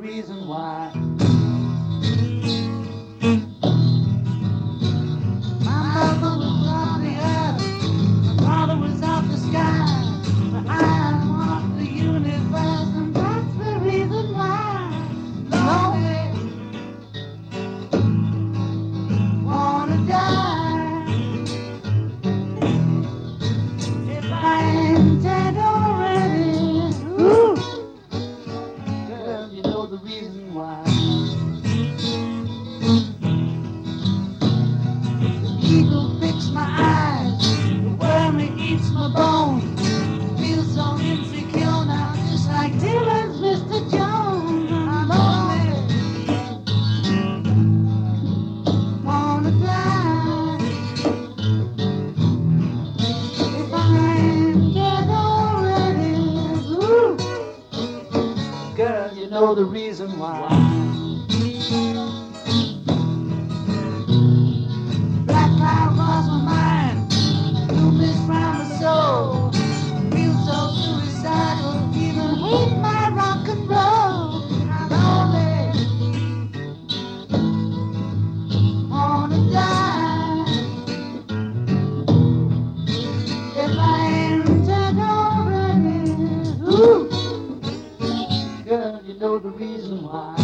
Reason why. The reason why. the reason why. why.